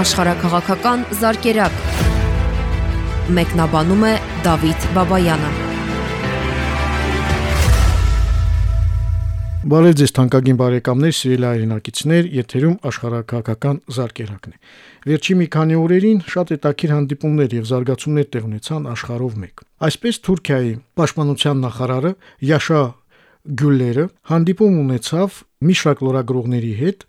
աշխարհակղական զարգերակ։ Մեկնաբանում է Դավիթ Բաբայանը։ Բարև ձեզ թանկագին բարեկամներ, սիրելի հայրենակիցներ, եթերում աշխարհակղական զարգերակն է։ Վերջի մի քանի օրերին շատ հետաքրքիր հանդիպումներ եւ զարգացումներ տեղ ունեցան աշխարհով մեկ։ Այսպես Թուրքիայի պաշտպանության նախարարը Յաշա Գյուլերը հանդիպում ունեցավ մի շարք լրագրողների հետ,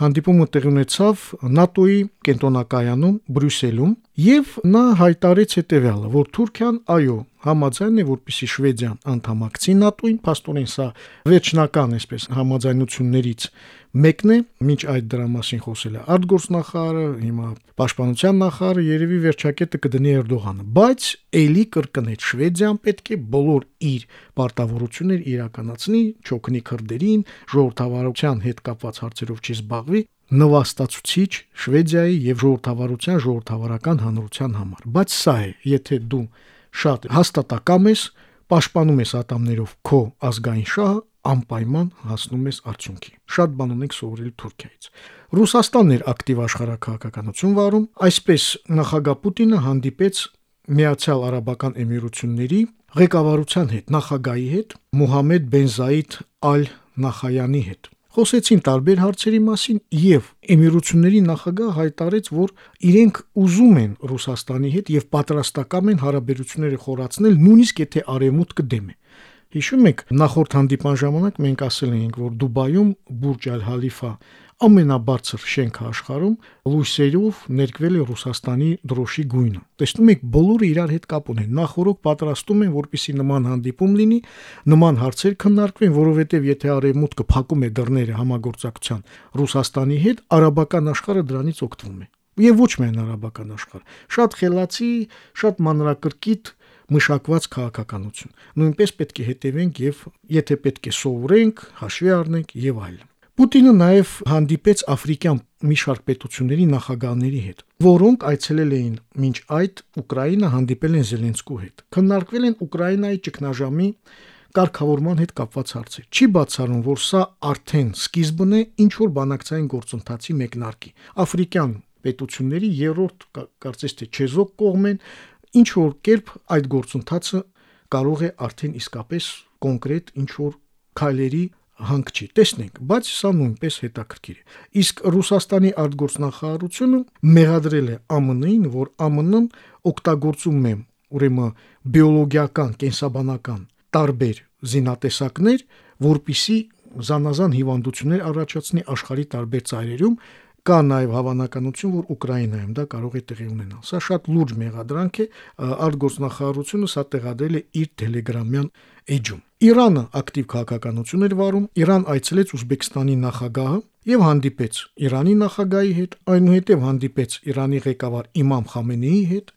հանդիպումը տեղի ունեցավ ՆԱՏՕ-ի կենտրոնակայանում Բրյուսելում եւ նա հայտարարեց հետեւյալը, որ Թուրքիան այո, համաձայն է, որպիսի Շվեդիան անդամակցի ՆԱՏՕ-ին, փաստորեն սա վերջնական, այսպես, համաձայնություններից մեկն է, ինչ այդ դրա մասին խոսել է արտգործնախարարը, հիմա պաշտպանության նախարարը երևի վերջակետը կդնի Էրդողանը, բայց էլի կրկնեց Շվեդիան պետք է բոլոր իր պարտավորություններ իրականացնի, չոքնի քրդերին, ժողովրդավարության հետ կապված հարցերով չի զբաղվի, նվաստացուցիչ Շվեդիայի եւ ժողովրդավարության ժողովրդավարական հանրության համար։ Բայց սա է, եթե դու շատ հաստատակամ ես, պաշտպանում ես ատամներով քո ազգային շահը, անպայման հասնում ես արդյունքի։ Շատ բան ունենք սովորել Թուրքիայից։ Ռուսաստանն էր ակտիվ աշխարհակահաղականություն վարում, այսպես նախագահ Պուտինը հանդիպեց Միացյալ Արաբական Էմիրությունների ղեկավարության հետ, նախագահի հետ, Մուհամեդ բեն Զայիդ Ալ Նախայանի հետ խոսեցին տարբեր հարցերի մասին եւ Էմիրությունների նախագահ հայտարարեց, որ իրենք ուզում են Ռուսաստանի հետ եւ պատրաստական են հարաբերությունները խորացնել, նույնիսկ եթե արևմուտքը դեմ է։ Հիշում եք, նախորդ հանդիպան ժամանակ մենք ասել էինք, որ Դուբայում Բուրջ Ալ-Հալիֆա ամենաբարձր շենքը աշխարհում լույսերով ներկվել է Ռուսաստանի դրոշի գույնը։ Տեսնում եք, բոլորը իրար հետ կապ ունեն։ Նախորոք պատրաստում են, որպիսի նման հանդիպում լինի, նման հարցեր քննարկվեն, որովհետև եթե արևմուտքը փակում է դռները համագործակցության Ռուսաստանի հետ, արաբական աշխարհը դրանից օգտվում է։ Եվ ոչ միայն արաբական աշխարհը։ Շատ խելացի, շատ մանրակրկիտ մշակված քաղաքականություն։ Նույնպես պետք է հետևենք եւ եթե պետք է սովորենք, հաշվի առնենք եւ այլն։ Պուտինը նաև հանդիպեց աֆրիկյան մի շարք պետությունների նախագահների հետ, որոնք այցելել էին մինչ այդ Ուկրաինա հանդիպել են Զելենսկու հետ։ Քննարկվել են Ուկրաինայի ճգնաժամի կարգավորման հետ կապված հարցեր։ Չի բացառում, որ սա արդեն սկիզբն է ինչ որ բանակցային գործընթացի մեկնարկի։ Աֆրիկյան պետությունների երրորդ կարծես թե չեզոք կողմեն ինչ որ կերպ այդ գործընթացը կարող է արդեն իսկապես կոնկրետ ինչ որ քայլերի հանք չի։ Տեսնենք, բայց սա նույնպես հետաքրքիր է։ Իսկ Ռուսաստանի արտգործնախարարությունը մեղադրել է ԱՄՆ-ին, որ ԱՄՆ-ն օգտագործում է ուրեմն բիոլոգիական, կենսաբանական տարբեր զինատեսակներ, որpիսի զանազան հիվանդություններ առաջացնի աշխարհի տարբեր ծայրերում, կա նաև հավանականություն, որ Ուկրաինայում դա կարող է տեղի ունենալ։ Սա շատ լուրջ մեղադրանք է, արտգործնախարարությունը սա տեղադրել է իր Telegram-յան էջում։ Իրանը ակտիվ քաղաքականություն էր վարում, Իրան այցելեց Ուզբեկստանի նախագահը եւ հանդիպեց Իրանի նախագահի հետ, այնուհետև հանդիպեց Իրանի ղեկավար Իմամ Խամենեի հետ,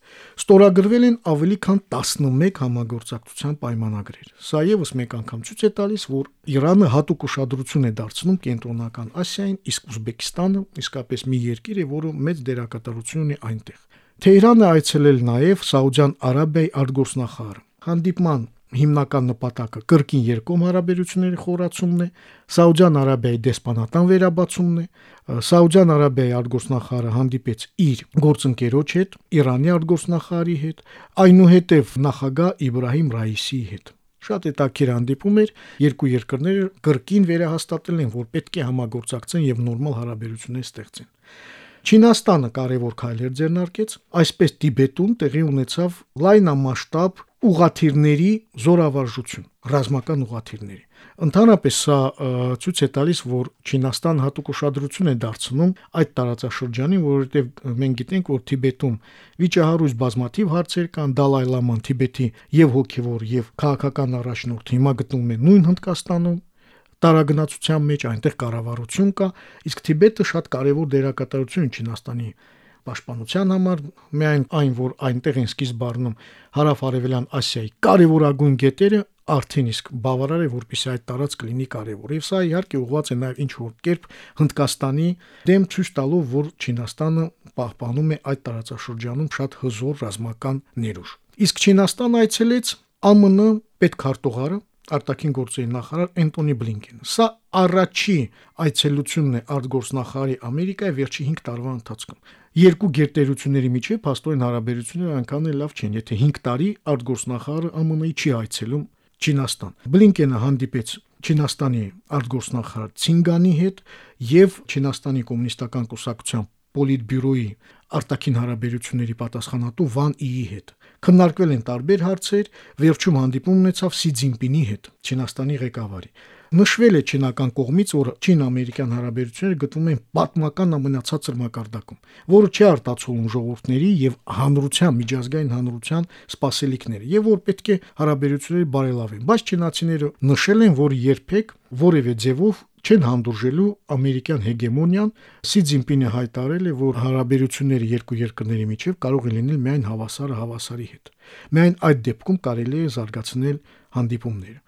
ստորագրվել են ավելի քան 11 համագործակցության պայմանագրեր։ Սա եւս մեկ անգամ ցույց է տալիս, որ Իրանը հատուկ ուշադրություն է դարձնում կենտրոնական Ասիային, իսկ Ուզբեկստանը իսկապես մի երկիր է, որը մեծ դերակատարություն ունի այնտեղ։ Թեհրանը այցելել նաև Սաուդյան Արաբիայի արտգործնախարարը։ Հանդիպման հիմնական նպատակը կրկին երկկողմ հարաբերությունների խորացումն է, Սաուդյան Արաբիայի դեսպանատան վերաբացումն է, Սաուդյան Արաբիայի արտգործնախարարը հանդիպեց իր գործընկերոջ հետ, Իրանի արտգործնախարարի հետ, այնուհետև նախագահ Իբրահիմ Ռայիսիի հետ։ Շատ հետաքրիր հանդիպում էր, երկու երկրները կրկին վերահաստատել են, որ պետք է համագործակցեն եւ նորմալ հարաբերություններ ստեղծեն։ Չինաստանը կարևոր քայլեր ձեռնարկեց, այսպես Տիբետում տեղի ունեցավ լայնամասշտաբ ուղաթիռների զորավարժություն, ռազմական ուղաթիռների։ Ընդհանրապես սա ցույց է տալիս, որ Չինաստան հատուկ ուշադրություն է դարձնում այդ տարածաշրջանին, որովհետև մենք գիտենք, որ Թիբետում վիճահարույց բազմաթիվ հարցեր կան, Դալայ Լաման Թիբետի եւ հոգեվոր եւ քաղաքական առաջնորդ հիմա գտնվում է նույն Հնդկաստանում, տարագնացության մեջ այնտեղ կառավարություն կա, իսկ Թիբետը շատ կարևոր դերակատարություն Չինաստանի պաշտպանության համար, միայն այն, որ այնտեղ են սկիզբ առնում հարավ-արևելյան Ասիայի կարևորագույն գետերը, արդեն իսկ բավարար է, որպեսզի այդ տարածք լինի կարևոր։ Եվ սա իհարկե ուղղված է նաև ինչ որ կերպ Հնդկաստանի դեմ ցույց տալով, որ Չինաստանը պահպանում է այդ տարածաշրջանում շատ հզոր ռազմական ներուժ։ Իսկ Չինաստանը այցելեց ԱՄՆ պետքարտուղարը արտաքին գործերի նախարար Էնտոնի Բլինկենը։ Սա առաջի այցելությունն է արտգործնախարարի Ամերիկայի վերջի 5 տարվա ընթացքում։ երկու գերտերությունների միջև փաստորեն հարաբերությունները այնքան էլ լավ չեն, եթե 5 տարի արտգործնախարարը ԱՄՆ-ի չի այցելում Չինաստան։ Բլինկենը հանդիպեց Չինաստանի արտգործնախարար Ցինգանի հետ եւ Չինաստանի կոմունիստական կուսակցության Պոլիտբյուրոյի արտաքին հարաբերությունների պատասխանատու Վան Իի հետ։ Քննարկվել են տարբեր հարցեր, վերջում հանդիպում ունեցավ Սի Ցզինպինի հետ, Չինաստանի ղեկավարի։ Նշվել է չինական կողմից, որ չին-ամերիկյան հարաբերությունները գտնվում են պատմական ամենացածր մակարդակում, որը չի արտացոլում ժողովուրդների եւ հանրության միջազգային հանրության սպասելիքները, եւ որ պետք է հարաբերությունները բարելավեն։ Բայց չինացիները նշել են, որ երբեք որևէ ձևով չեն հանդուրժելու ամերիկյան հեգեմոնիան, Սի Ցզինպինը հայտարարել է, որ հարաբերությունները երկու երկրների միջև կարող է լինել միայն հավասարը հավասարի հետ։ Միայն այդ դեպքում կարելի է զարգացնել հանդիպումները։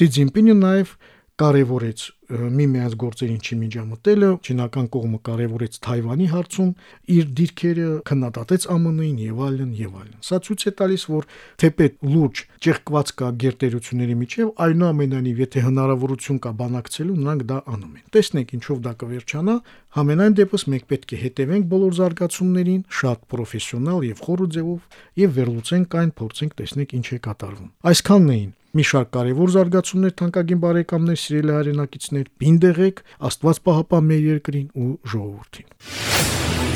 Սի Ցզինպինը նաև կարևորեց միմյանց գործերին չմիջամտելը, չինական կողմը կարևորեց Թայվանի հարցում իր դիրքերը, քննադատեց ԱՄՆ-ին եւ այլն եւ այլն։ Սա ցույց է տալիս, որ թեպետ լուրջ ճեղքված կա գերտերությունների միջև, այնուամենայնիվ եթե հնարավորություն կա բանակցելու, նրանք դա անում են։ Տեսնենք ինչով դա կվերջանա, համենայն դեպս մենք պետք է հետևենք բոլոր զարգացումներին շատ պրոֆեսիոնալ եւ խորը ձևով եւ վերլուծենք այն, փորձենք տեսնենք ինչ է կատարվում։ Այսքանն էին մի շարք կարևոր զարգացումներ թանկագին բարեկամներ, սիրելի հայրենակիցներ, պինդեղեք, Աստված պահապան մեր երկրին ու ժողովրդին։